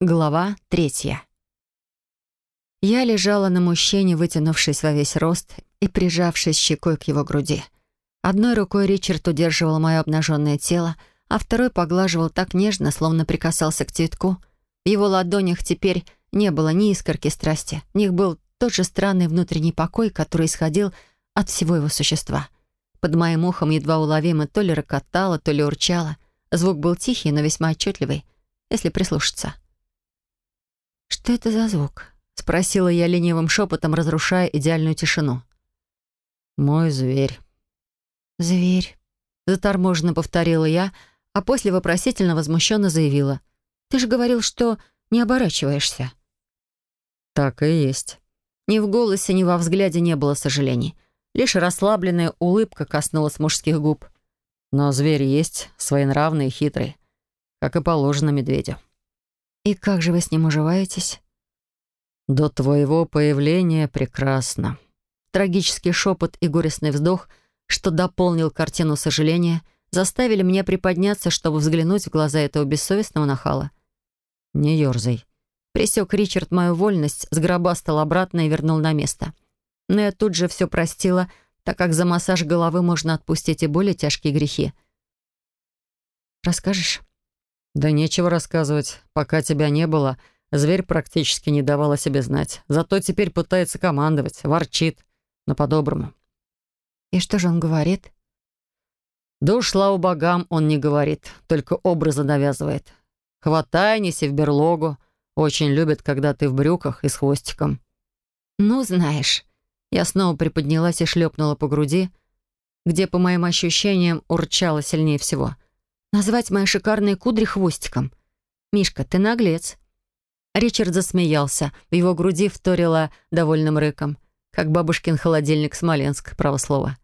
Глава третья. Я лежала на мужчине, вытянувшись во весь рост и прижавшись щекой к его груди. Одной рукой Ричард удерживал мое обнаженное тело, а второй поглаживал так нежно, словно прикасался к цветку. В его ладонях теперь не было ни искорки страсти. В них был тот же странный внутренний покой, который исходил от всего его существа. Под моим ухом едва уловимо то ли рокотало, то ли урчало. Звук был тихий, но весьма отчетливый, если прислушаться. «Что это за звук?» — спросила я ленивым шепотом, разрушая идеальную тишину. «Мой зверь». «Зверь», — заторможенно повторила я, а после вопросительно возмущенно заявила. «Ты же говорил, что не оборачиваешься». «Так и есть». Ни в голосе, ни во взгляде не было сожалений. Лишь расслабленная улыбка коснулась мужских губ. «Но зверь есть, своенравный и хитрый, как и положено медведю». «И как же вы с ним уживаетесь?» «До твоего появления прекрасно». Трагический шепот и горестный вздох, что дополнил картину сожаления, заставили меня приподняться, чтобы взглянуть в глаза этого бессовестного нахала. «Не ерзай». Присек Ричард мою вольность, сгробастал обратно и вернул на место. Но я тут же все простила, так как за массаж головы можно отпустить и более тяжкие грехи. «Расскажешь?» «Да нечего рассказывать. Пока тебя не было, зверь практически не давал о себе знать. Зато теперь пытается командовать, ворчит, но по-доброму». «И что же он говорит?» «Да уж, слава богам, он не говорит, только образы навязывает. Хватай, неси в берлогу. Очень любит, когда ты в брюках и с хвостиком». «Ну, знаешь...» Я снова приподнялась и шлепнула по груди, где, по моим ощущениям, урчало сильнее всего — Назвать мои шикарные кудри хвостиком. Мишка, ты наглец. Ричард засмеялся. В его груди вторила довольным рыком. Как бабушкин холодильник Смоленск, право слово.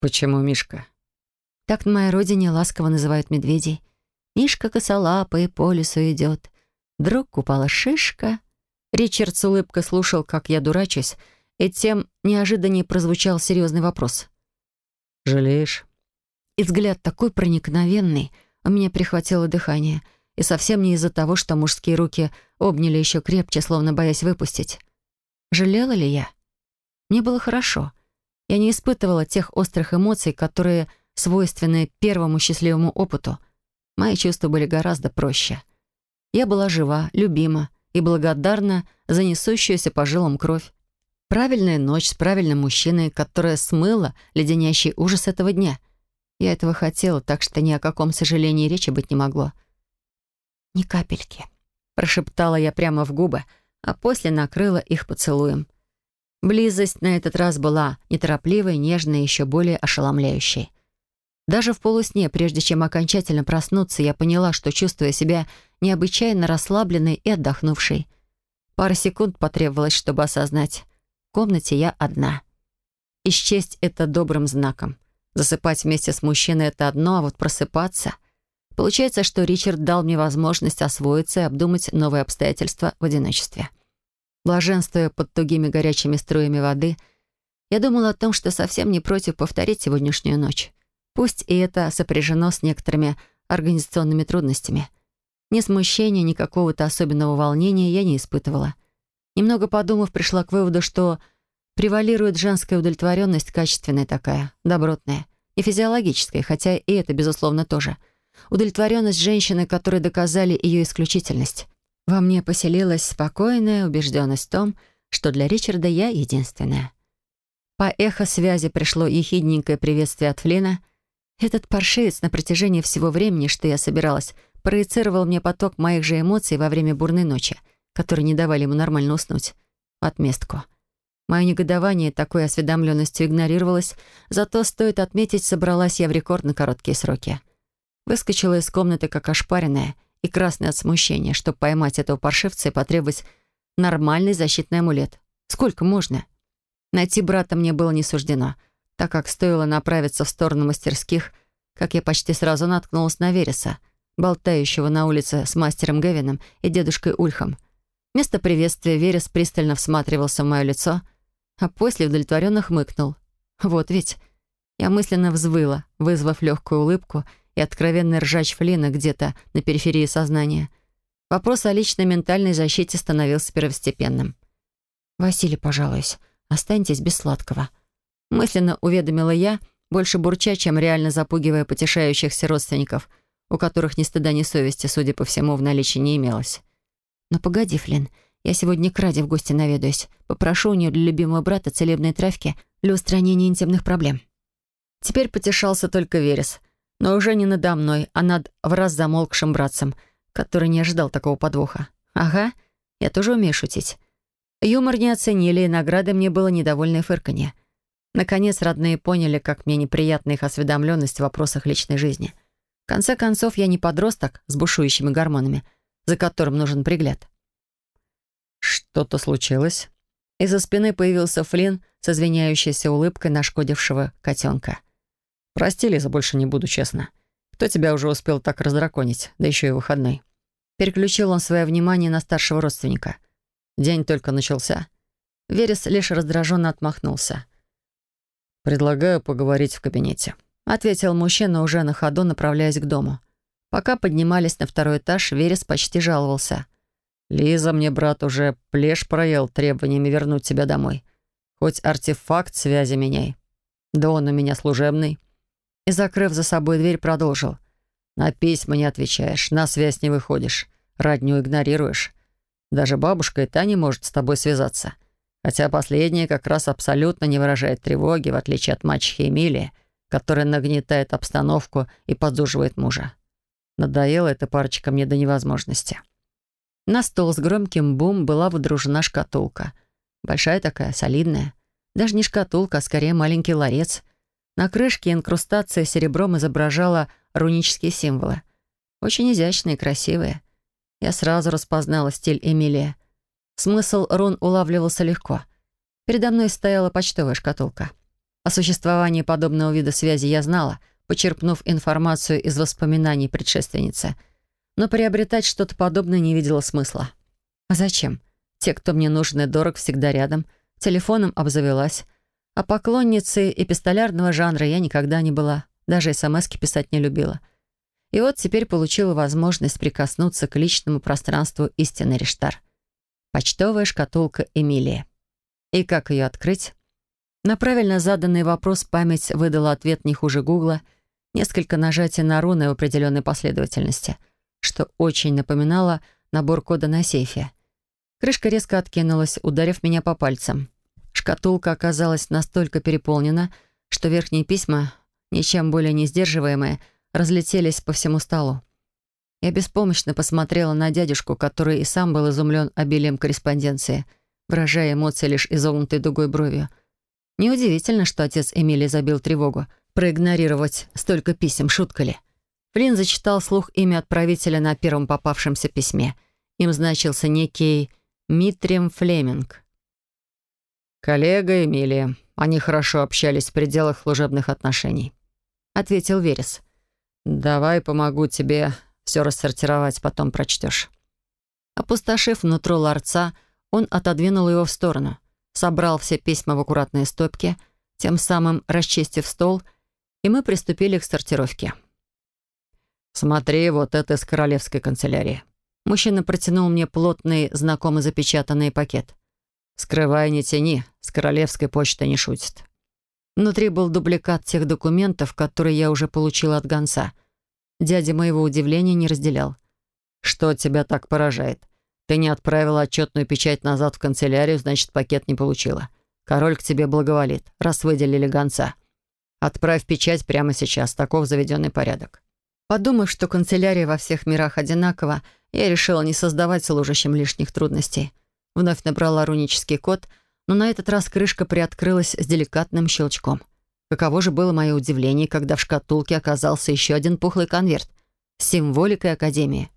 «Почему Мишка?» Так на моей родине ласково называют медведей. Мишка косолапый по лесу идет. Вдруг упала шишка. Ричард с улыбкой слушал, как я дурачусь, и тем неожиданнее прозвучал серьезный вопрос. «Жалеешь?» И взгляд такой проникновенный, у меня прихватило дыхание. И совсем не из-за того, что мужские руки обняли еще крепче, словно боясь выпустить. Жалела ли я? Мне было хорошо. Я не испытывала тех острых эмоций, которые свойственны первому счастливому опыту. Мои чувства были гораздо проще. Я была жива, любима и благодарна за несущуюся по жилам кровь. Правильная ночь с правильным мужчиной, которая смыла леденящий ужас этого дня — я этого хотела, так что ни о каком сожалении речи быть не могло. «Ни капельки», — прошептала я прямо в губы, а после накрыла их поцелуем. Близость на этот раз была неторопливой, нежной и еще более ошеломляющей. Даже в полусне, прежде чем окончательно проснуться, я поняла, что чувствую себя необычайно расслабленной и отдохнувшей. Пара секунд потребовалось, чтобы осознать. В комнате я одна. Исчесть это добрым знаком. Засыпать вместе с мужчиной — это одно, а вот просыпаться... Получается, что Ричард дал мне возможность освоиться и обдумать новые обстоятельства в одиночестве. Блаженствуя под тугими горячими струями воды, я думала о том, что совсем не против повторить сегодняшнюю ночь. Пусть и это сопряжено с некоторыми организационными трудностями. Ни смущения, ни какого-то особенного волнения я не испытывала. Немного подумав, пришла к выводу, что Превалирует женская удовлетворенность, качественная такая, добротная. И физиологическая, хотя и это, безусловно, тоже. Удовлетворенность женщины, которые доказали ее исключительность. Во мне поселилась спокойная убежденность в том, что для Ричарда я единственная. По эхо-связи пришло ехидненькое приветствие от Флина. Этот паршивец на протяжении всего времени, что я собиралась, проецировал мне поток моих же эмоций во время бурной ночи, которые не давали ему нормально уснуть. В отместку — Мое негодование такой осведомленностью игнорировалось, зато, стоит отметить, собралась я в рекордно короткие сроки. Выскочила из комнаты как ошпаренная и красная от смущения, чтобы поймать этого паршивца и потребовать нормальный защитный амулет. Сколько можно? Найти брата мне было не суждено, так как стоило направиться в сторону мастерских, как я почти сразу наткнулась на Вереса, болтающего на улице с мастером Гевином и дедушкой Ульхом. Вместо приветствия Верес пристально всматривался в мое лицо — а после удовлетворенно хмыкнул. Вот ведь. Я мысленно взвыла, вызвав легкую улыбку и откровенный ржач Флина где-то на периферии сознания. Вопрос о личной ментальной защите становился первостепенным. «Василий, пожалуйся, останьтесь без сладкого», — мысленно уведомила я, больше бурча, чем реально запугивая потешающихся родственников, у которых ни стыда, ни совести, судя по всему, в наличии не имелось. «Но погоди, Флинн, я сегодня к Раде в гости наведаюсь. Попрошу у нее для любимого брата целебные травки для устранения интимных проблем». Теперь потешался только Верес, но уже не надо мной, а над в раз замолкшим братцем — который не ожидал такого подвоха. «Ага, я тоже умею шутить». Юмор не оценили, и наградой мне было недовольное фырканье. Наконец, родные поняли, как мне неприятна их осведомленность в вопросах личной жизни. В конце концов, я не подросток с бушующими гормонами, за которым нужен пригляд. «Что-то случилось?» Из-за спины появился Флинн с извиняющейся улыбкой нашкодившего котенка. «Прости, Лиза, больше не буду, честно. Кто тебя уже успел так раздраконить, да еще и выходной?» Переключил он свое внимание на старшего родственника. День только начался. Верес лишь раздраженно отмахнулся. «Предлагаю поговорить в кабинете», — ответил мужчина, уже на ходу направляясь к дому. Пока поднимались на второй этаж, Верес почти жаловался. «Лиза, мне брат уже плешь проел требованиями вернуть тебя домой. Хоть артефакт связи меняй. Да он у меня служебный». И, закрыв за собой дверь, продолжил. На письма не отвечаешь, на связь не выходишь, родню игнорируешь. Даже бабушка и та не может с тобой связаться. Хотя последняя как раз абсолютно не выражает тревоги, в отличие от мачехи Эмилии, которая нагнетает обстановку и подзуживает мужа. Надоела эта парочка мне до невозможности. На стол с громким бум была водружена шкатулка. Большая такая, солидная. Даже не шкатулка, а скорее маленький ларец. На крышке инкрустация серебром изображала рунические символы. Очень изящные и красивые. Я сразу распознала стиль Эмилия. Смысл рун улавливался легко. Передо мной стояла почтовая шкатулка. О существовании подобного вида связи я знала, почерпнув информацию из воспоминаний предшественницы. Но приобретать что-то подобное не видела смысла. А зачем? Те, кто мне нужен и дорог, всегда рядом. Телефоном обзавелась. А поклонницей эпистолярного жанра я никогда не была. Даже смс писать не любила. И вот теперь получила возможность прикоснуться к личному пространству истины Риштар. Почтовая шкатулка Эмилии. И как ее открыть? На правильно заданный вопрос память выдала ответ не хуже Гугла, несколько нажатий на руны в определенной последовательности, что очень напоминало набор кода на сейфе. Крышка резко откинулась, ударив меня по пальцам. Шкатулка оказалась настолько переполнена, что верхние письма ничем более не сдерживаемые, разлетелись по всему столу. Я беспомощно посмотрела на дядюшку, который и сам был изумлен обилием корреспонденции, выражая эмоции лишь изогнутой дугой бровью. Неудивительно, что отец Эмили забил тревогу. Проигнорировать столько писем, шутка ли? Флинн зачитал слух имя отправителя на первом попавшемся письме. Им значился некий Митрим Флеминг. «Коллега Эмилия. Они хорошо общались в пределах служебных отношений ответил Верес. «Давай помогу тебе все рассортировать, потом прочтешь». Опустошив нутро ларца, он отодвинул его в сторону, собрал все письма в аккуратные стопки, тем самым расчистив стол, и мы приступили к сортировке. «Смотри, вот это из королевской канцелярии». Мужчина протянул мне плотный, знакомый запечатанный пакет. «Скрывай, не тяни, с королевской почтой не шутит». Внутри был дубликат тех документов, которые я уже получила от гонца. Дядя моего удивления не разделял. «Что тебя так поражает? Ты не отправила отчетную печать назад в канцелярию, значит, пакет не получила. Король к тебе благоволит, раз выделили гонца. Отправь печать прямо сейчас, таков заведенный порядок». Подумав, что канцелярия во всех мирах одинакова, я решила не создавать служащим лишних трудностей. Вновь набрала рунический код — но на этот раз крышка приоткрылась с деликатным щелчком. Каково же было мое удивление, когда в шкатулке оказался еще один пухлый конверт с символикой Академии.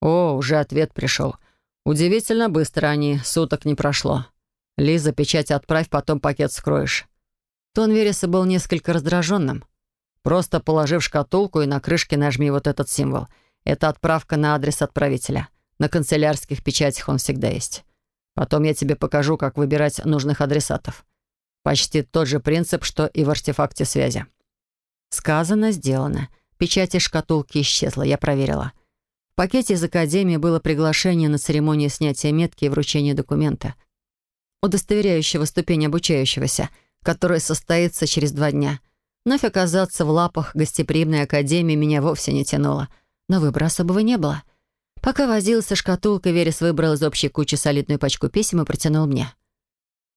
«О, уже ответ пришел. Удивительно быстро они, суток не прошло. Лиза, печать отправь, потом пакет скроешь». Тон Вереса был несколько раздраженным. «Просто положи в шкатулку и на крышке нажми вот этот символ. Это отправка на адрес отправителя. На канцелярских печатях он всегда есть. Потом я тебе покажу, как выбирать нужных адресатов. Почти тот же принцип, что и в артефакте связи». Сказано, сделано. Печать из шкатулки исчезла, я проверила. В пакете из академии было приглашение на церемонию снятия метки и вручения документа, удостоверяющего ступень обучающегося, которая состоится через два дня. Вновь оказаться в лапах гостеприимной академии меня вовсе не тянуло, но выбора особого не было. Пока возился шкатулкой, Верес выбрал из общей кучи солидную пачку писем и протянул мне.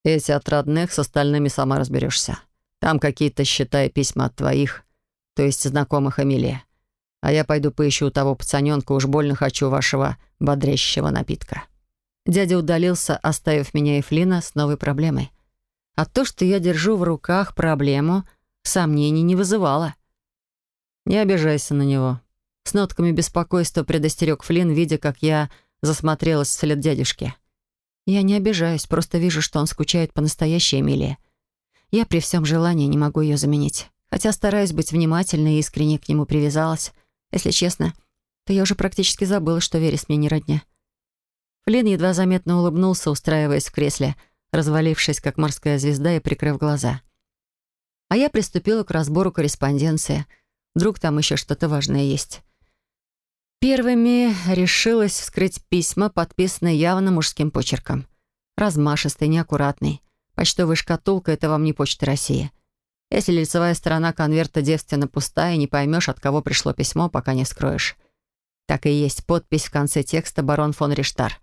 «Эти от родных, с остальными сама разберешься. Там какие-то счета письма от твоих, то есть знакомых Эмилия. А я пойду поищу того пацаненка, уж больно хочу вашего бодрящего напитка». Дядя удалился, оставив меня и Флина с новой проблемой. А то, что я держу в руках проблему, сомнений не вызывало. «Не обижайся на него». С нотками беспокойства предостерег Флин, видя, как я засмотрелась вслед дядюшки. Я не обижаюсь, просто вижу, что он скучает по настоящей Эмилии. Я при всем желании не могу ее заменить. Хотя стараюсь быть внимательной и искренне к нему привязалась. Если честно, то я уже практически забыла, что Верес мне не родня. Флин едва заметно улыбнулся, устраиваясь в кресле, развалившись, как морская звезда, и прикрыв глаза. А я приступила к разбору корреспонденции. Вдруг там еще что-то важное есть. Первыми решилась вскрыть письма, подписанные явно мужским почерком. Размашистый, неаккуратный. Почтовая шкатулка — это вам не почта России. Если лицевая сторона конверта девственно пустая, не поймешь, от кого пришло письмо, пока не вскроешь. Так и есть подпись в конце текста «Барон фон Риштар».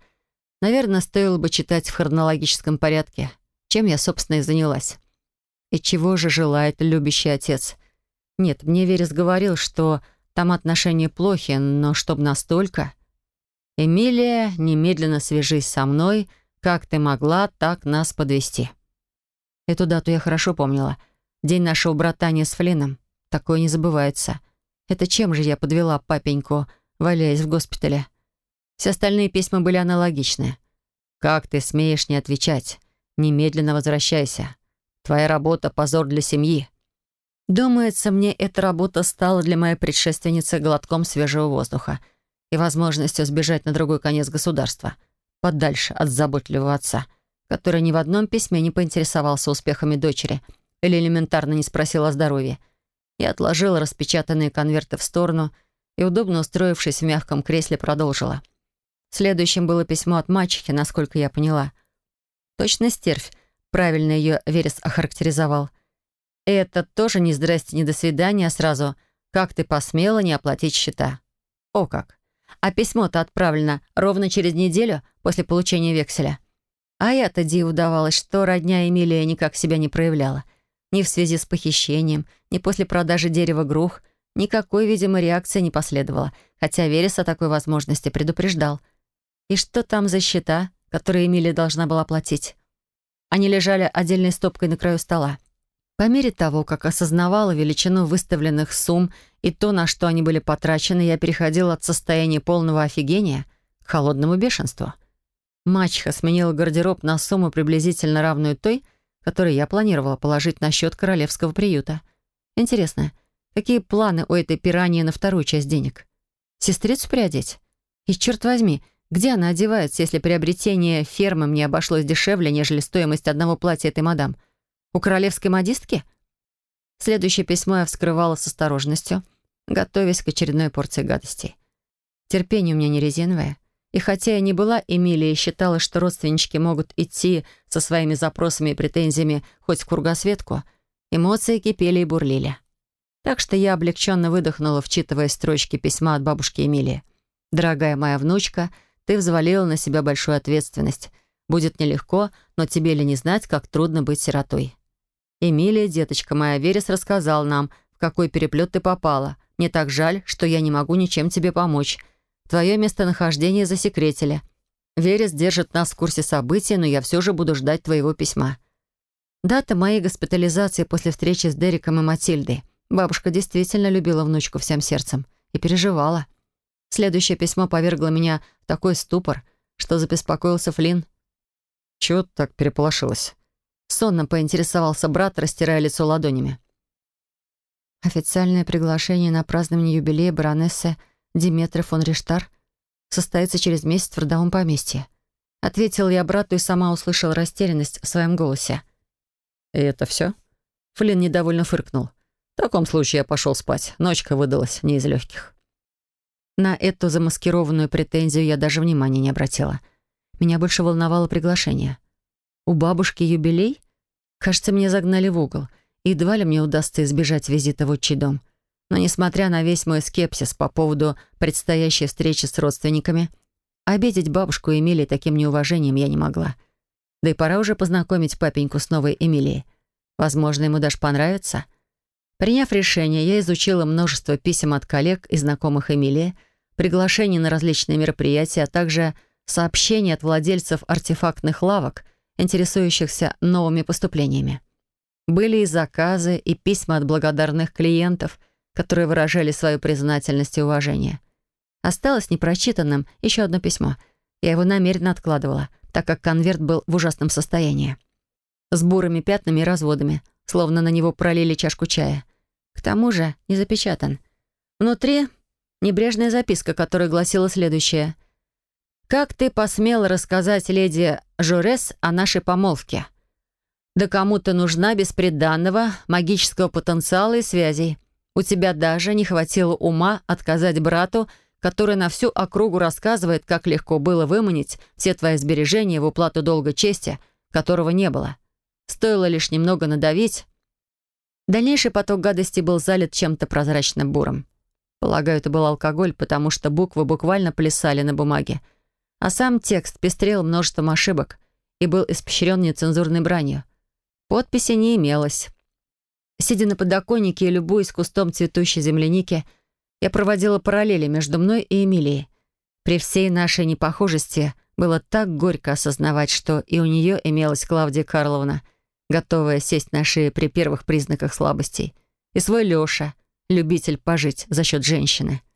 Наверное, стоило бы читать в хронологическом порядке, чем я, собственно, и занялась. И чего же желает любящий отец? Нет, мне Верес говорил, что там отношения плохи, но чтоб настолько... «Эмилия, немедленно свяжись со мной. Как ты могла так нас подвести? Эту дату я хорошо помнила — День нашего братания с Флином. Такое не забывается. Это чем же я подвела папеньку, валяясь в госпитале? Все остальные письма были аналогичны. «Как ты смеешь не отвечать? Немедленно возвращайся. Твоя работа — позор для семьи». Думается, мне эта работа стала для моей предшественницы глотком свежего воздуха и возможностью сбежать на другой конец государства, подальше от заботливого отца, который ни в одном письме не поинтересовался успехами дочери — или элементарно не спросил о здоровье. Я отложила распечатанные конверты в сторону и, удобно устроившись в мягком кресле, продолжила. Следующим было письмо от мачехи, насколько я поняла. Точно стервь, правильно ее Верес охарактеризовал. Это тоже не здрасте, не до свидания, а сразу «Как ты посмела не оплатить счета?» О как! А письмо-то отправлено ровно через неделю после получения векселя. А я-то диву давалась, что родня Эмилия никак себя не проявляла — ни в связи с похищением, ни после продажи дерева грух. Никакой, видимо, реакции не последовало, хотя Верес о такой возможности предупреждал. И что там за счета, которые Эмилия должна была платить? Они лежали отдельной стопкой на краю стола. По мере того, как осознавала величину выставленных сумм и то, на что они были потрачены, я переходила от состояния полного офигения к холодному бешенству. Мачеха сменила гардероб на сумму приблизительно равную той, который я планировала положить на счет королевского приюта. Интересно, какие планы у этой пираньи на вторую часть денег? Сестрицу приодеть? И черт возьми, где она одевается, если приобретение фермы мне обошлось дешевле, нежели стоимость одного платья этой мадам? У королевской модистки? Следующее письмо я вскрывала с осторожностью, готовясь к очередной порции гадостей. Терпение у меня не резиновое. И хотя я не была Эмилией и считала, что родственнички могут идти со своими запросами и претензиями хоть в кругосветку, эмоции кипели и бурлили. Так что я облегченно выдохнула, вчитывая строчки письма от бабушки Эмилии. «Дорогая моя внучка, ты взвалила на себя большую ответственность. Будет нелегко, но тебе ли не знать, как трудно быть сиротой?» «Эмилия, деточка моя, Верес рассказал нам, в какой переплет ты попала. Мне так жаль, что я не могу ничем тебе помочь. Твое местонахождение засекретили. Верес держит нас в курсе событий, но я все же буду ждать твоего письма. Дата моей госпитализации после встречи с Дереком и Матильдой. Бабушка действительно любила внучку всем сердцем и переживала. Следующее письмо повергло меня в такой ступор, что забеспокоился Флинн. «Чего ты так переполошилась?» Сонно поинтересовался брат, растирая лицо ладонями. Официальное приглашение на празднование юбилея баронессы Диметры фон Риштар состоится через месяц в родовом поместье. Ответил я брату и сама услышала растерянность в своем голосе. «И это все?» Флинн недовольно фыркнул. «В таком случае я пошел спать. Ночка выдалась не из легких». На эту замаскированную претензию я даже внимания не обратила. Меня больше волновало приглашение. У бабушки юбилей? Кажется, меня загнали в угол. Едва ли мне удастся избежать визита в отчий дом. Но несмотря на весь мой скепсис по поводу предстоящей встречи с родственниками, обидеть бабушку Эмилии таким неуважением я не могла. Да и пора уже познакомить папеньку с новой Эмилией. Возможно, ему даже понравится. Приняв решение, я изучила множество писем от коллег и знакомых Эмилии, приглашений на различные мероприятия, а также сообщений от владельцев артефактных лавок, интересующихся новыми поступлениями. Были и заказы, и письма от благодарных клиентов, которые выражали свою признательность и уважение. Осталось непрочитанным еще одно письмо. Я его намеренно откладывала, так как конверт был в ужасном состоянии. С бурыми пятнами и разводами, словно на него пролили чашку чая. К тому же не запечатан. Внутри небрежная записка, которая гласила следующее. «Как ты посмел рассказать леди Жорес о нашей помолвке?» Да кому то нужна беспреданного магического потенциала и связей. У тебя даже не хватило ума отказать брату, который на всю округу рассказывает, как легко было выманить все твои сбережения в уплату долга чести, которого не было. Стоило лишь немного надавить. Дальнейший поток гадости был залит чем-то прозрачным буром. Полагаю, это был алкоголь, потому что буквы буквально плясали на бумаге. А сам текст пестрел множеством ошибок и был испещрен нецензурной бранью. Подписи не имелось. Сидя на подоконнике и любуясь кустом цветущей земляники, я проводила параллели между мной и Эмилией. При всей нашей непохожести было так горько осознавать, что и у нее имелась Клавдия Карловна, готовая сесть на шее при первых признаках слабостей, и свой Леша, любитель пожить за счет женщины —